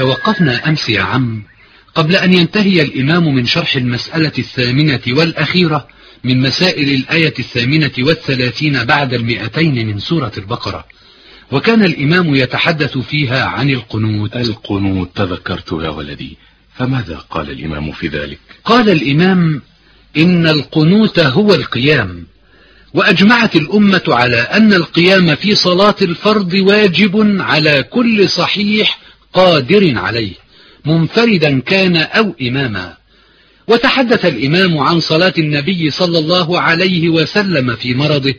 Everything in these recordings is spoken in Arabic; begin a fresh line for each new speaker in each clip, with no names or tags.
توقفنا أمس يا عم قبل أن ينتهي الإمام من شرح المسألة الثامنة والأخيرة من مسائل الآية الثامنة والثلاثين بعد المئتين من سورة البقرة. وكان الإمام يتحدث فيها عن القنوت.
القنوت تذكرت يا ولدي. فماذا قال الإمام في ذلك؟
قال الإمام إن القنوت هو القيام. وأجمعت الأمة على أن القيام في صلاة الفرض واجب على كل صحيح قادر عليه منفردا كان أو إماما. وتحدث الإمام عن صلاة النبي صلى الله عليه وسلم في مرضه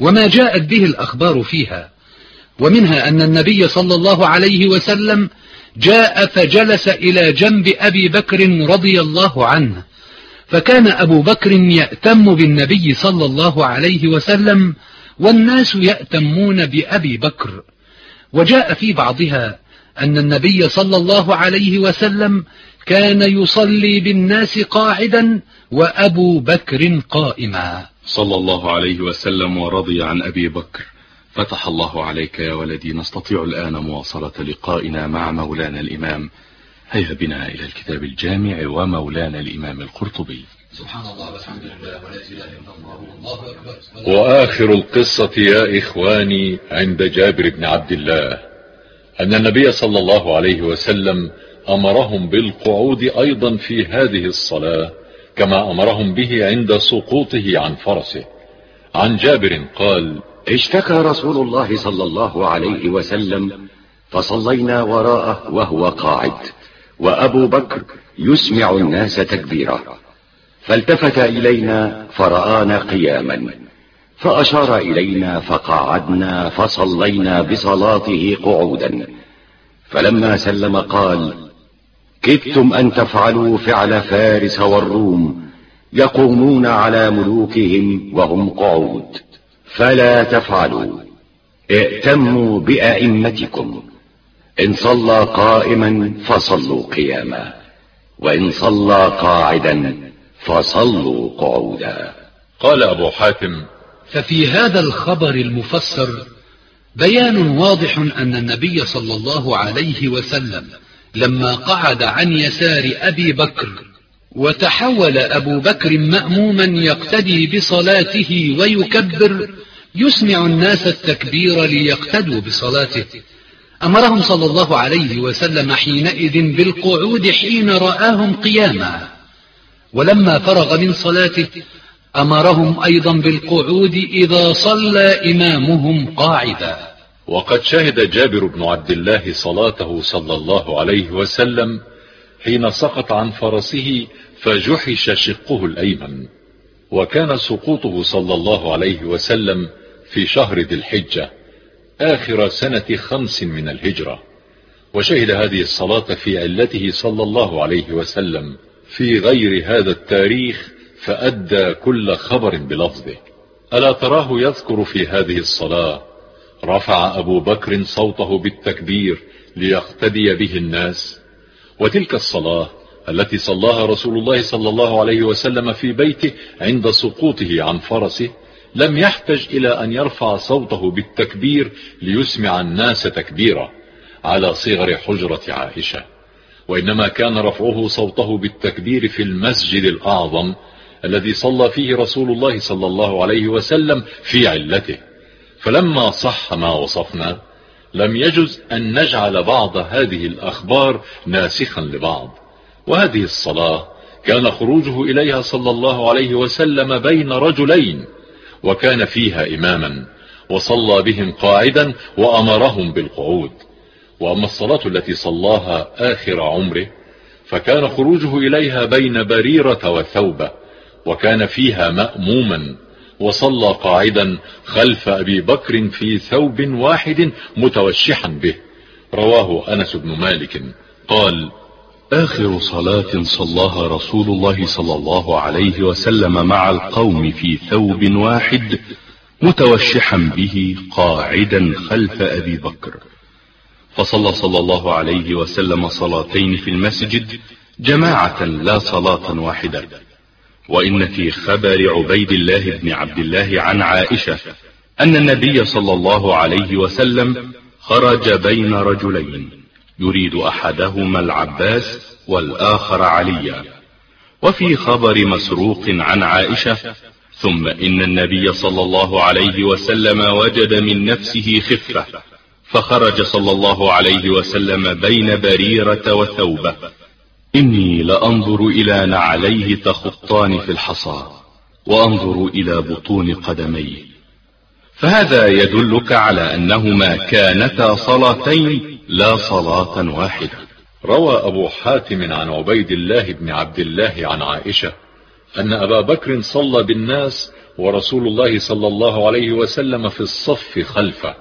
وما جاءت به الأخبار فيها. ومنها أن النبي صلى الله عليه وسلم جاء فجلس إلى جنب أبي بكر رضي الله عنه. فكان أبو بكر يأتم بالنبي صلى الله عليه وسلم والناس يأتمون بأبي بكر. وجاء في بعضها أن النبي صلى الله عليه وسلم كان يصلي بالناس قاعدا وأبو بكر قائما.
صلى الله عليه وسلم ورضي عن أبي بكر. فتح الله عليك يا ولدي نستطيع الآن مواصلة لقائنا مع مولانا الإمام. هيا بنا إلى الكتاب الجامع ومولانا الإمام القرطبي.
سبحان الله والحمد لله ولا إله إلا الله والله أكبر.
وآخر القصة يا إخواني عند جابر بن عبد الله. أن النبي صلى الله عليه وسلم أمرهم بالقعود أيضا في هذه الصلاة كما أمرهم به عند سقوطه عن فرسه. عن جابر قال
اشتكى رسول الله صلى الله عليه وسلم فصلينا وراءه وهو قاعد وأبو بكر يسمع الناس تكبيرا فالتفت إلينا فرآنا قياما. فأشار إلينا فقعدنا فصلينا بصلاته قعودا. فلما سلم قال كدتم أن تفعلوا فعل فارس والروم يقومون على ملوكهم وهم قعود. فلا تفعلوا ائتموا بأئمتكم. إن صلى قائما فصلوا قياما وإن صلى قاعدا فصلوا قعودا.
قال أبو حاتم
ففي هذا الخبر المفسر بيان واضح أن النبي صلى الله عليه وسلم لما قعد عن يسار أبي بكر وتحول أبو بكر مأموما يقتدي بصلاته ويكبر يسمع الناس التكبير ليقتدوا بصلاته. أمرهم صلى الله عليه وسلم حينئذ بالقعود حين رآهم قياما. ولما فرغ من صلاته أمرهم أيضا بالقعود إذا صلى إمامهم قاعدا.
وقد شهد جابر بن عبد الله صلاته صلى الله عليه وسلم حين سقط عن فرسه فجحش شقه الأيمن. وكان سقوطه صلى الله عليه وسلم في شهر ذي الحجة آخر سنة خمس من الهجرة. وشهد هذه الصلاة في علته صلى الله عليه وسلم في غير هذا التاريخ فأدى كل خبر بلفظه. ألا تراه يذكر في هذه الصلاة؟ رفع أبو بكر صوته بالتكبير ليقتدي به الناس. وتلك الصلاة التي صلاها رسول الله صلى الله عليه وسلم في بيته عند سقوطه عن فرسه لم يحتج إلى أن يرفع صوته بالتكبير ليسمع الناس تكبيرا على صغر حجرة عائشة. وإنما كان رفعه صوته بالتكبير في المسجد الأعظم الذي صلى فيه رسول الله صلى الله عليه وسلم في علته. فلما صح ما وصفنا لم يجز أن نجعل بعض هذه الأخبار ناسخا لبعض. وهذه الصلاة كان خروجه إليها صلى الله عليه وسلم بين رجلين وكان فيها إماما وصلى بهم قاعدا وأمرهم بالقعود. وأما الصلاة التي صلاها آخر عمره فكان خروجه إليها بين بريرة وثوبة وكان فيها مأموما وصلى قاعدا خلف أبي بكر في ثوب واحد متوشحا به. رواه أنس بن مالك. قال
آخر صلاة صلاها رسول الله صلى الله عليه وسلم مع القوم في ثوب واحد متوشحا به قاعدا خلف أبي بكر. فصلى صلى الله عليه وسلم صلاتين في المسجد جماعة لا صلاة واحدة. وإن في خبر عبيد الله بن عبد الله عن عائشة أن النبي صلى الله عليه وسلم خرج بين رجلين يريد أحدهما العباس والآخر عليا. وفي خبر مسروق عن عائشة ثم إن النبي صلى الله عليه وسلم وجد من نفسه خفة فخرج صلى الله عليه وسلم بين بريرة وثوبة. إني لأنظر إلى نعليه تخطان في الحصى وأنظر إلى بطون قدميه. فهذا يدلك على أنهما كانتا صلاتين لا صلاة واحدة.
روى أبو حاتم عن عبيد الله بن عبد الله عن عائشة أن أبا بكر صلى بالناس ورسول الله صلى الله عليه وسلم في الصف خلفه.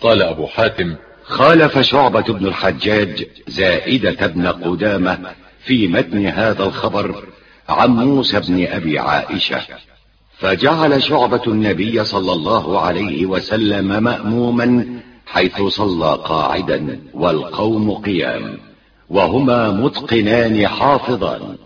قال أبو حاتم
خالف شعبة بن الحجاج زائدة بن قدامة في متن هذا الخبر عن موسى بن أبي عائشة فجعل شعبة النبي صلى الله عليه وسلم مأموما حيث صلى قاعدا والقوم قيام وهما متقنان حافظان.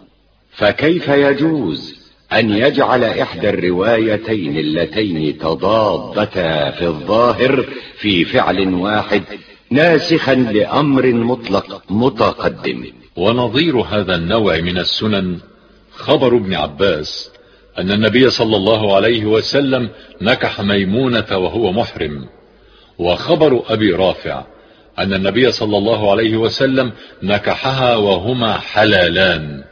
فكيف يجوز أن يجعل إحدى الروايتين اللتين تضادتا في الظاهر في فعل واحد ناسخا لأمر مطلق متقدم؟
ونظير هذا النوع من السنن خبر ابن عباس أن النبي صلى الله عليه وسلم نكح ميمونة وهو محرم. وخبر أبي رافع أن النبي صلى الله عليه وسلم نكحها وهما حلالان.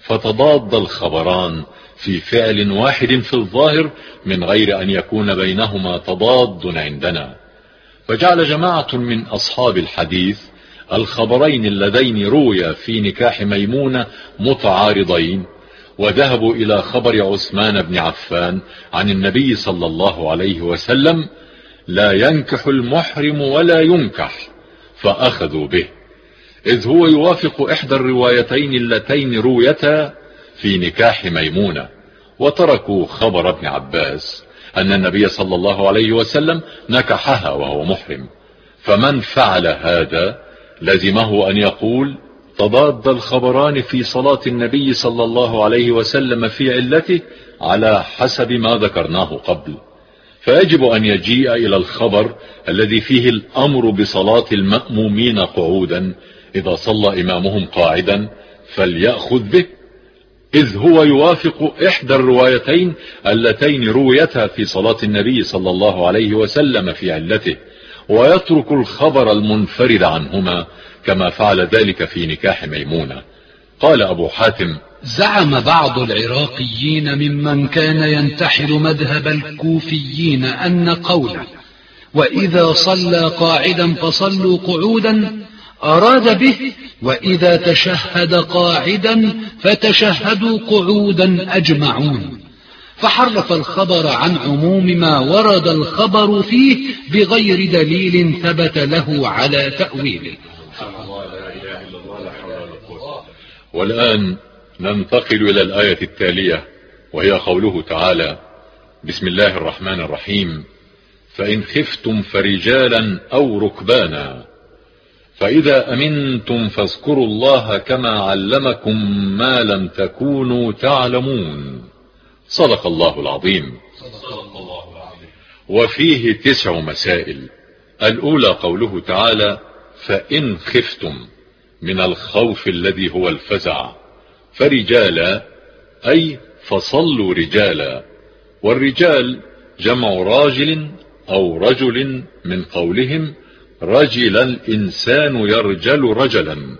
فتضاد الخبران في فعل واحد في الظاهر من غير أن يكون بينهما تضاد عندنا. فجعل جماعة من أصحاب الحديث الخبرين اللذين رويا في نكاح ميمونة متعارضين. وذهبوا إلى خبر عثمان بن عفان عن النبي صلى الله عليه وسلم لا ينكح المحرم ولا ينكح فأخذوا به. إذ هو يوافق إحدى الروايتين اللتين رويتا في نكاح ميمونة. وتركوا خبر ابن عباس أن النبي صلى الله عليه وسلم نكحها وهو محرم. فمن فعل هذا لزمه أن يقول تضاد الخبران في صلاة النبي صلى الله عليه وسلم في علته على حسب ما ذكرناه قبل. فيجب أن يجيء إلى الخبر الذي فيه الأمر بصلاة المأمومين قعودا إذا صلى إمامهم قاعدا فليأخذ به. إذ هو يوافق إحدى الروايتين اللتين رويتها في صلاة النبي صلى الله عليه وسلم في علته. ويترك الخبر المنفرد عنهما كما فعل ذلك في نكاح ميمونة. قال أبو حاتم
زعم بعض العراقيين ممن كان ينتحل مذهب الكوفيين أن قوله وإذا صلى قاعدا فصلوا قعودا أراد به وإذا تشهد قاعدا فتشهدوا قعودا أجمعون. فحرف الخبر عن عموم ما ورد الخبر فيه بغير دليل ثبت له على تأويله.
والآن ننتقل إلى الآية التالية وهي قوله تعالى بسم الله الرحمن الرحيم. فإن خفتم فرجالا أو ركبانا فإذا أمنتم فاذكروا الله كما علمكم ما لم تكونوا تعلمون. صدق الله العظيم. وفيه تسع مسائل. الأولى قوله تعالى فإن خفتم من الخوف الذي هو الفزع فرجالا أي فصلوا رجالا. والرجال جمع راجل أو رجل من قولهم رجل الإنسان يرجل رجلا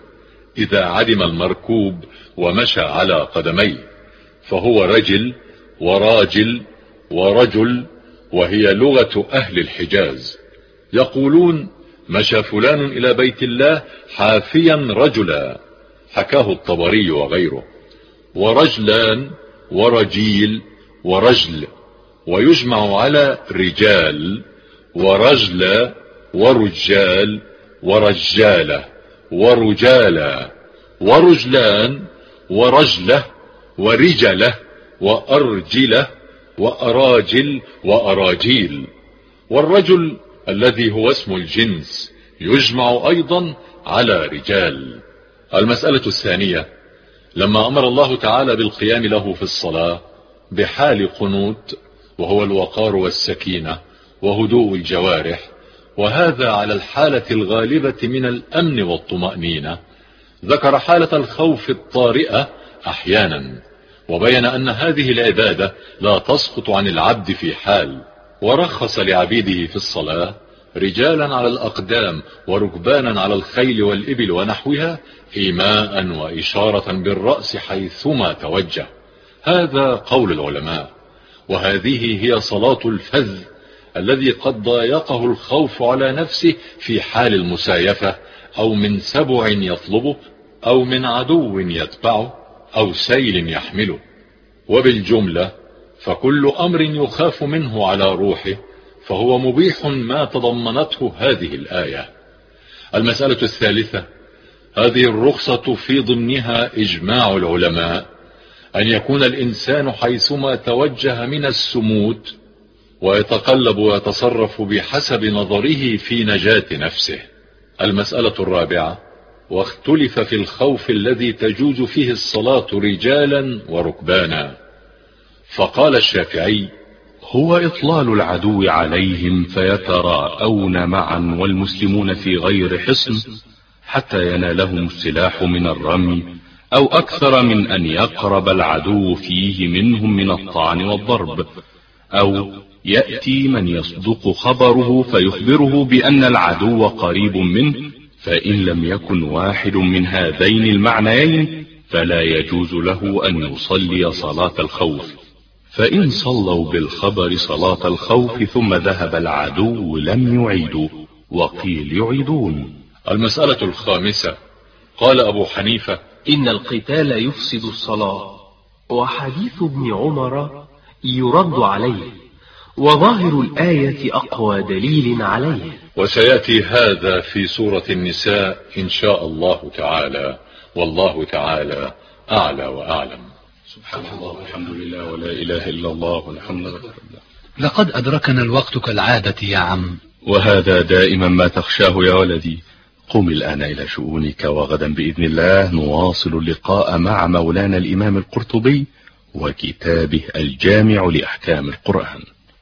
إذا علم المركوب ومشى على قدميه فهو رجل وراجل ورجل وهي لغة أهل الحجاز. يقولون مشى فلان إلى بيت الله حافيا رجلا حكاه الطبري وغيره. ورجلان ورجيل ورجل ويجمع على رجال ورجل ورجال ورجالة ورجالة ورجلان ورجلة ورجلة. وأرجلة وأراجل وأراجيل. والرجل الذي هو اسم الجنس يجمع أيضا على رجال. المسألة الثانية لما أمر الله تعالى بالقيام له في الصلاة بحال قنوت وهو الوقار والسكينة وهدوء الجوارح وهذا على الحالة الغالبة من الأمن والطمأنينة ذكر حالة الخوف الطارئة أحيانا. وبين أن هذه العبادة لا تسقط عن العبد في حال. ورخص لعبيده في الصلاة رجالا على الأقدام وركبانا على الخيل والإبل ونحوها إيماء وإشارة بالرأس حيثما توجه. هذا قول العلماء. وهذه هي صلاة الفذ الذي قد ضايقه الخوف على نفسه في حال المسايفة أو من سبع يطلبه أو من عدو يتبعه. أو سيل يحمله. وبالجملة فكل أمر يخاف منه على روحه فهو مبيح ما تضمنته هذه الآية. المسألة الثالثة هذه الرخصة في ضمنها إجماع العلماء أن يكون الإنسان حيثما توجه من السموت ويتقلب ويتصرف بحسب نظره في نجاة نفسه. المسألة الرابعة واختلف في الخوف الذي تجوز فيه الصلاة رجالا وركبانا. فقال الشافعي
هو إطلال العدو عليهم فيتراءون معا والمسلمون في غير حصن حتى ينالهم السلاح من الرمي أو أكثر من أن يقرب العدو فيه منهم من الطعن والضرب أو يأتي من يصدق خبره فيخبره بأن العدو قريب منه فإن لم يكن واحد من هذين المعنيين فلا يجوز له أن يصلي صلاة الخوف. فإن صلوا بالخبر صلاة الخوف ثم ذهب العدو لم يعيدوا وقيل يعيدون.
المسألة الخامسة قال أبو حنيفة
إن القتال يفسد الصلاة وحديث ابن عمر يرد عليه. وظاهر الآية أقوى دليل عليه.
وسيأتي هذا في سورة النساء إن شاء الله تعالى. والله تعالى أعلى وأعلم.
سبحان الله والحمد لله ولا إله إلا الله والحمد لله
لقد أدركنا الوقت كالعادة يا عم.
وهذا دائما ما تخشاه يا ولدي. قم الآن إلى شؤونك وغدا بإذن الله نواصل اللقاء مع مولانا الإمام القرطبي وكتابه الجامع لأحكام القرآن.